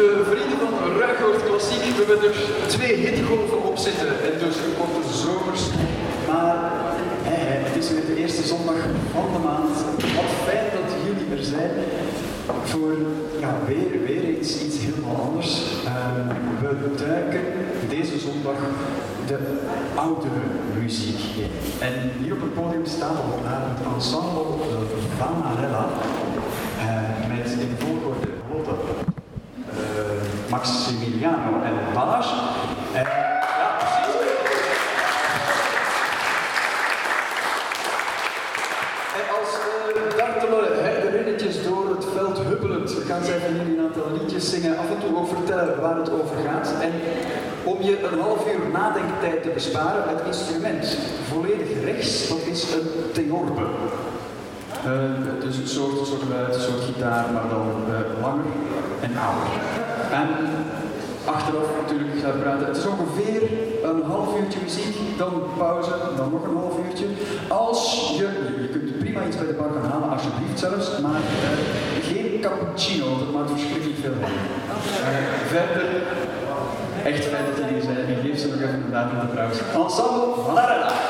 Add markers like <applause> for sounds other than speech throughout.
lieve vrienden van Ruigoord Klassiek, we hebben er twee hitgolven op zitten en dus korte zomers. Maar het is weer de eerste zondag van de maand. Wat fijn dat jullie er zijn voor ja, weer, weer iets, iets helemaal anders. Ehm, we duiken deze zondag de oudere muziek in. En hier op het podium staat al het ensemble Vanarella eh, met in volgorde Maximiliano en Ballas. En, ja, precies. En als uh, dartele herderinnetjes door het veld huppelend gaan zij van jullie een aantal liedjes zingen, af en toe ook vertellen waar het over gaat. En om je een half uur nadenktijd te besparen, het instrument volledig rechts, dat is een theorbe. Uh, dus een soort, soort een soort gitaar, maar dan uh, langer en ouder. En achteraf natuurlijk gaat praten. Het is ongeveer een half uurtje muziek, dan pauze, dan nog een half uurtje. Als je, je kunt prima iets bij de bar gaan halen, alsjeblieft zelfs, maar uh, geen cappuccino, dat maakt verschrikkelijk veel herrie. verder, echt fijn dat jullie zijn. En geef ze nog even een duim applaus. Ensemble Valarella.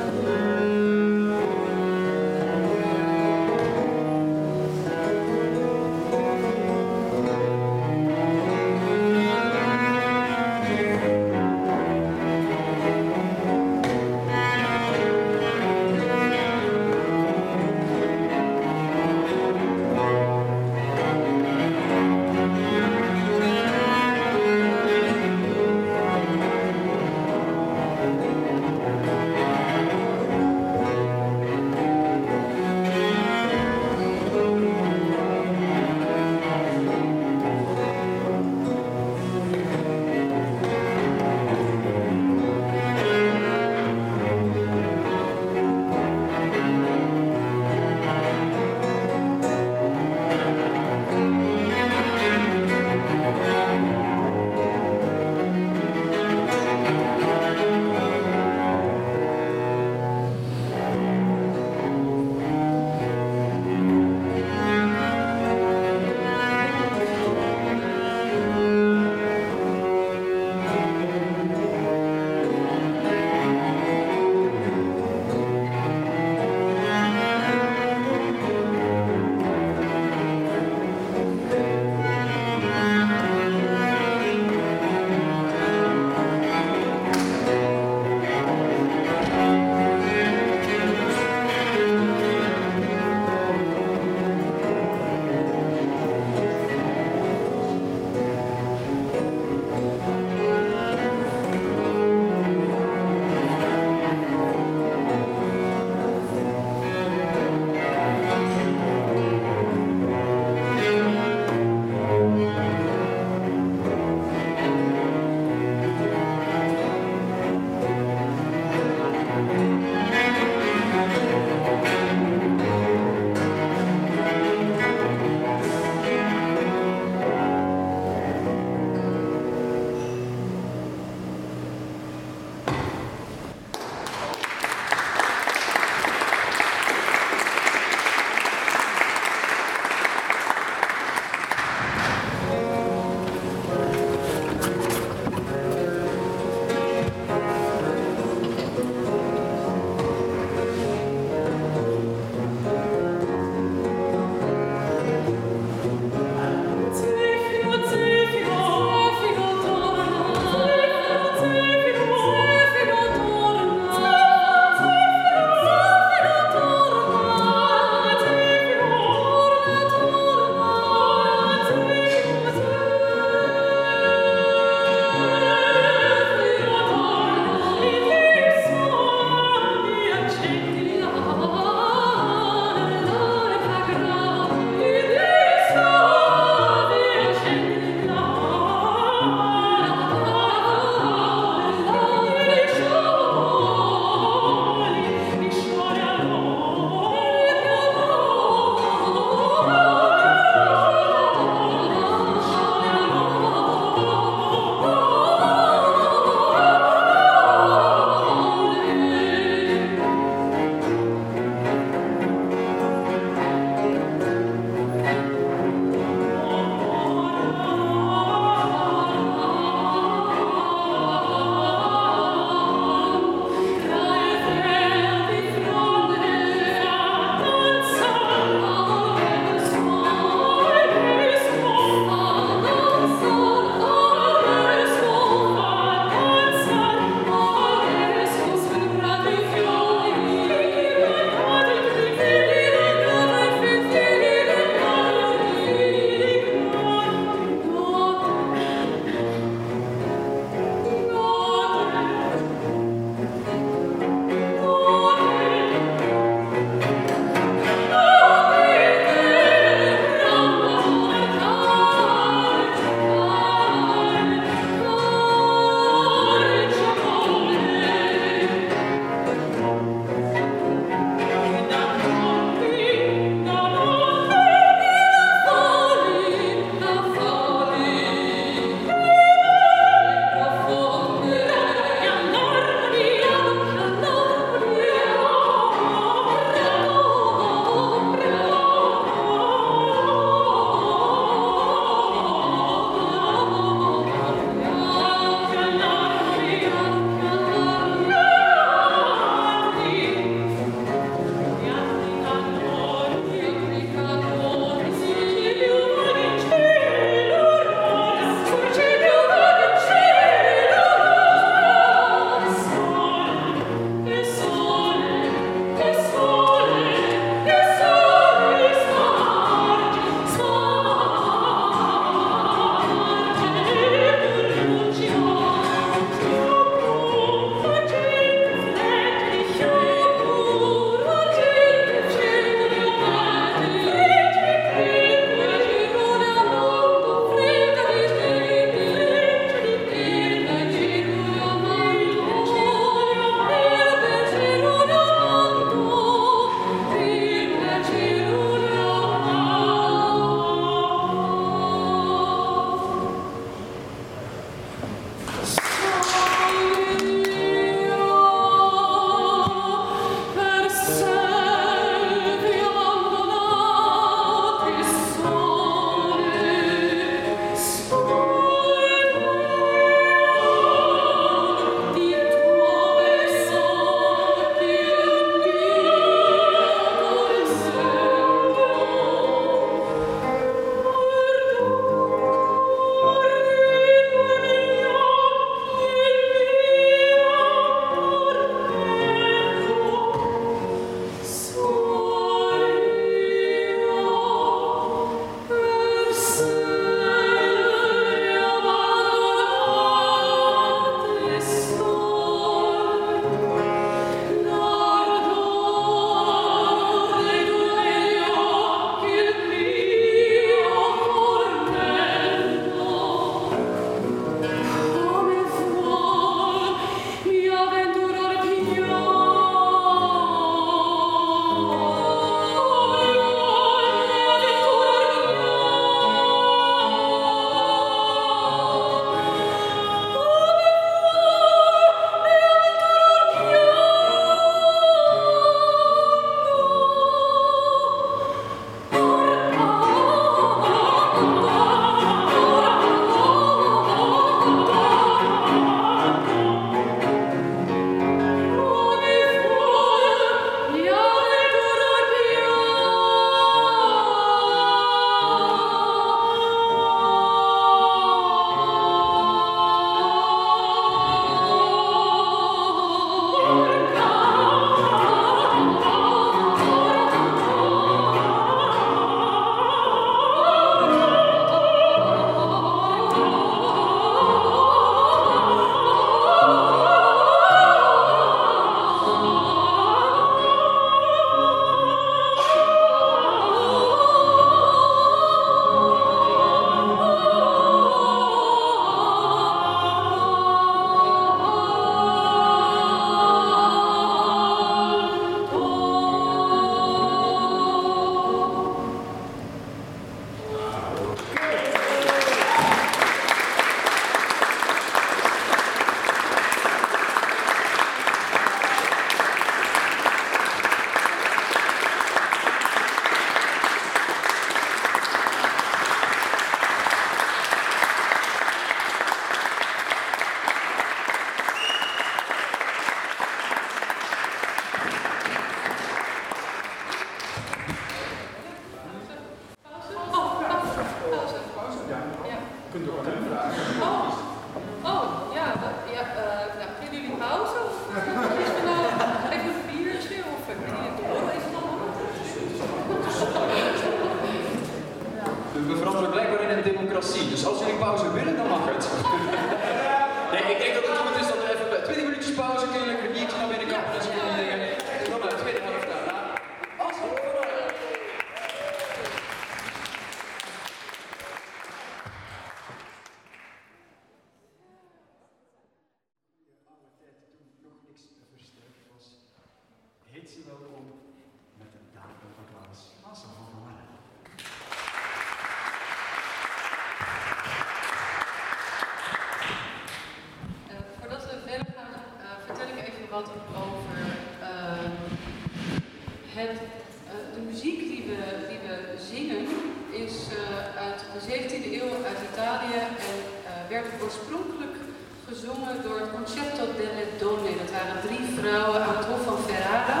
Gezongen door het Concerto delle Donne. Dat waren drie vrouwen aan het Hof van Ferrara,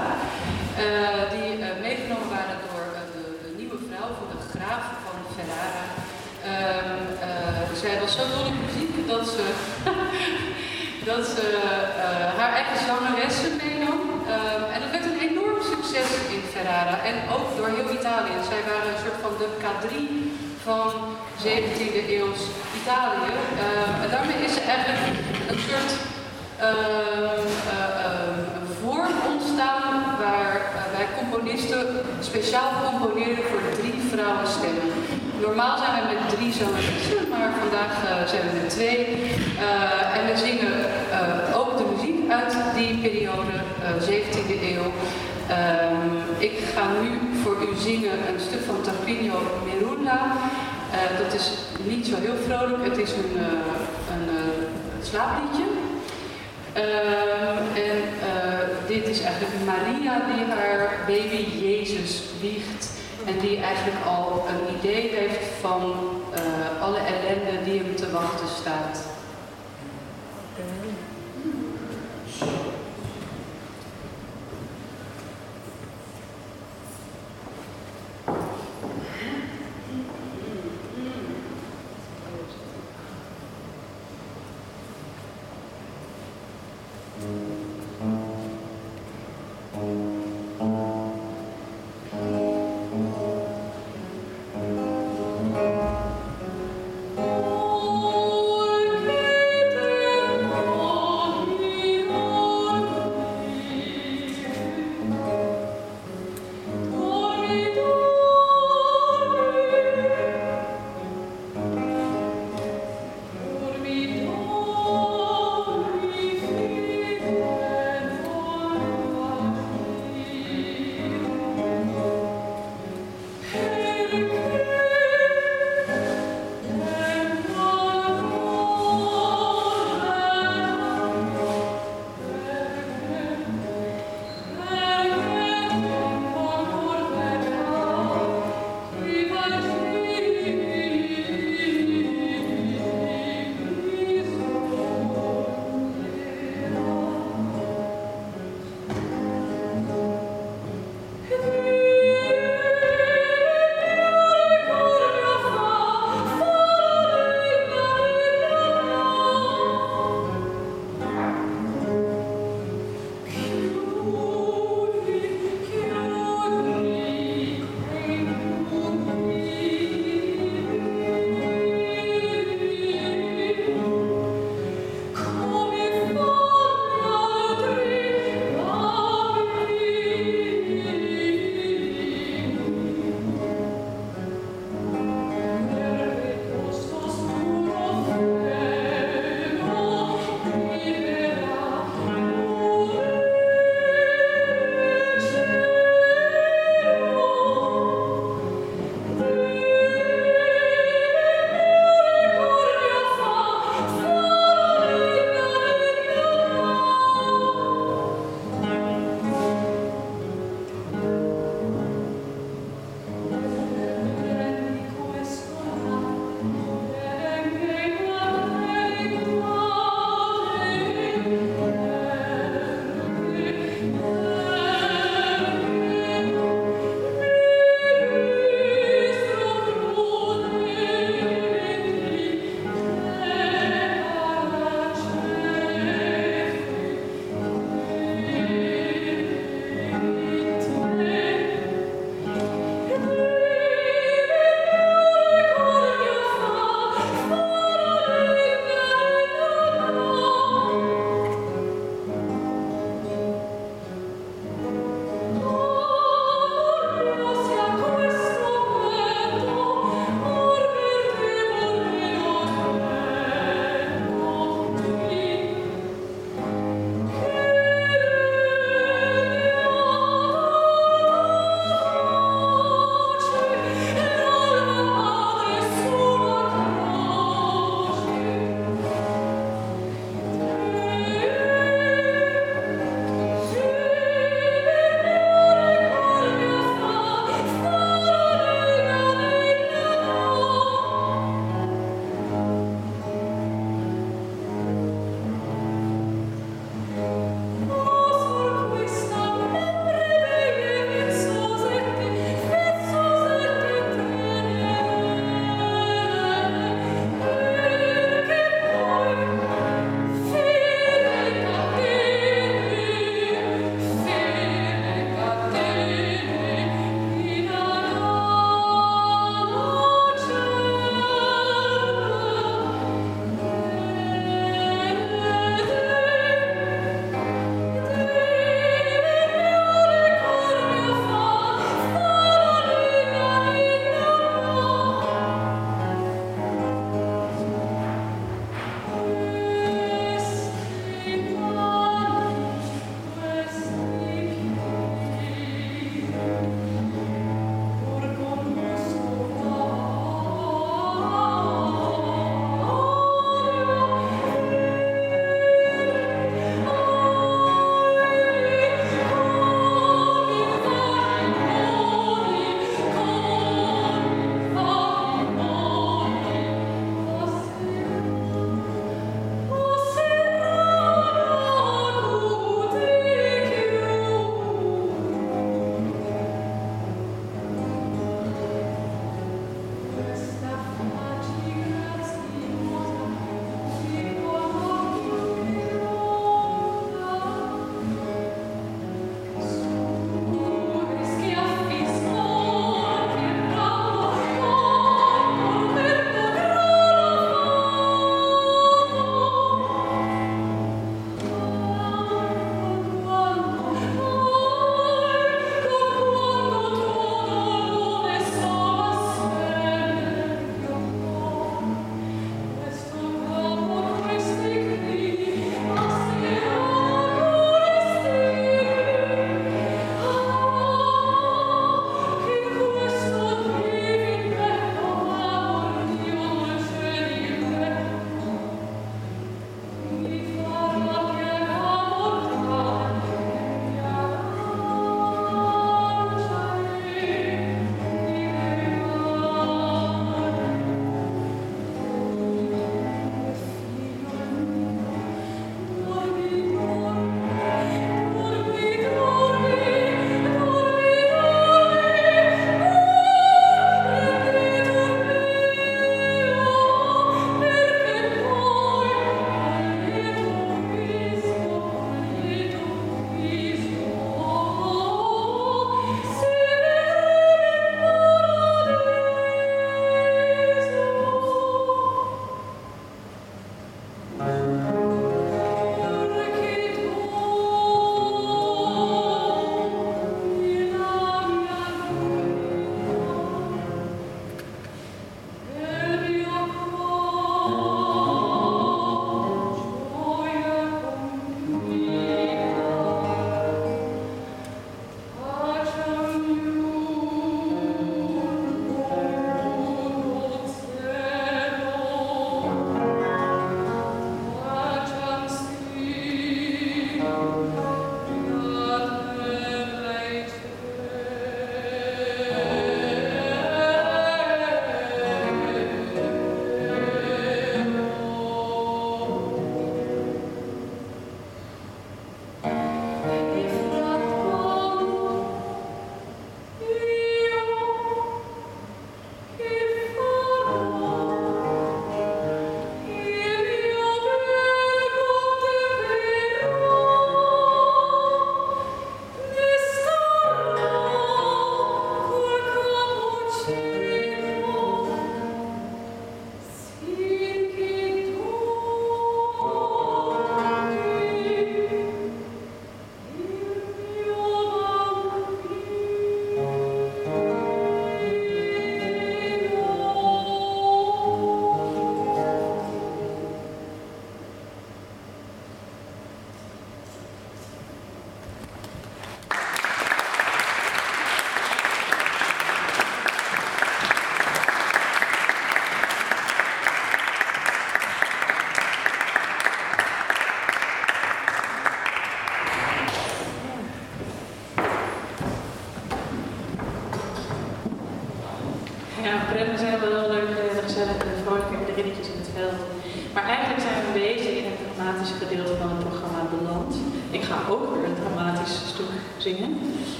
eh, die eh, meegenomen waren door eh, de, nieuwe vrouw van de graaf van Ferrara. Ehm, eh, zij was zo dol op muziek dat ze, <laughs> dat ze haar eigen zangeressen meenam. Ehm, en dat werd een enorm succes in Ferrara en ook door heel Italië. Zij waren een soort van de K3 van 17e eeuws Italië. Ehm, en daarmee is er eigenlijk een soort ehm, eh, ehm, vorm ontstaan waar eh, componisten speciaal componeerden voor drie vrouwenstemmen. Normaal zijn we met drie zangeressen, maar vandaag eh, zijn we met twee. En we zingen ook de muziek uit die periode, eh, 17e eeuw. Ik ga nu voor u zingen een stuk van Tarquinio Merulla. Eh, dat is niet zo heel vrolijk, het is een, eh, een eh, slaapliedje. Ehm, en dit is eigenlijk Maria die haar baby Jezus wiegt. En die eigenlijk al een idee heeft van alle ellende die hem te wachten staat.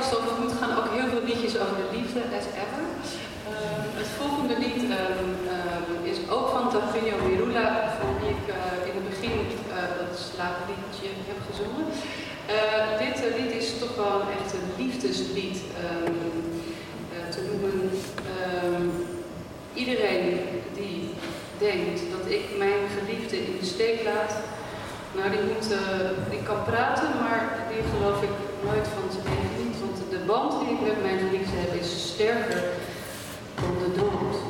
tekst over moet gaan ook heel veel liedjes over de liefde, as ever. Ehm, het volgende lied ehm, ehm, is ook van Tavinio Mirula, van wie ik eh, in het begin eh, dat slaapliedje heb gezongen. Eh, dit lied is toch wel echt een liefdeslied te noemen. iedereen die denkt dat ik mijn geliefde in de steek laat, nou die, moet, ik kan praten, maar die geloof ik nooit van zijn band die ik met mijn geliefde heb is sterker dan de dood.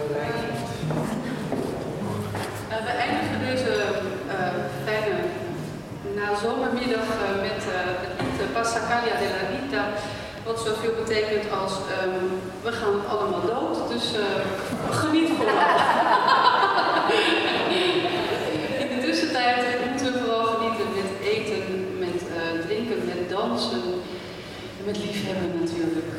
Eh, we eindigen deze eh, fijne nazommermiddag uh, eh, met uh, het lied Passacaglia della Vita, wat zoveel betekent als ehm, we gaan allemaal dood, dus geniet vooral. <laughs> In de tussentijd moeten we vooral genieten met eten, met drinken, met dansen, met liefhebben natuurlijk.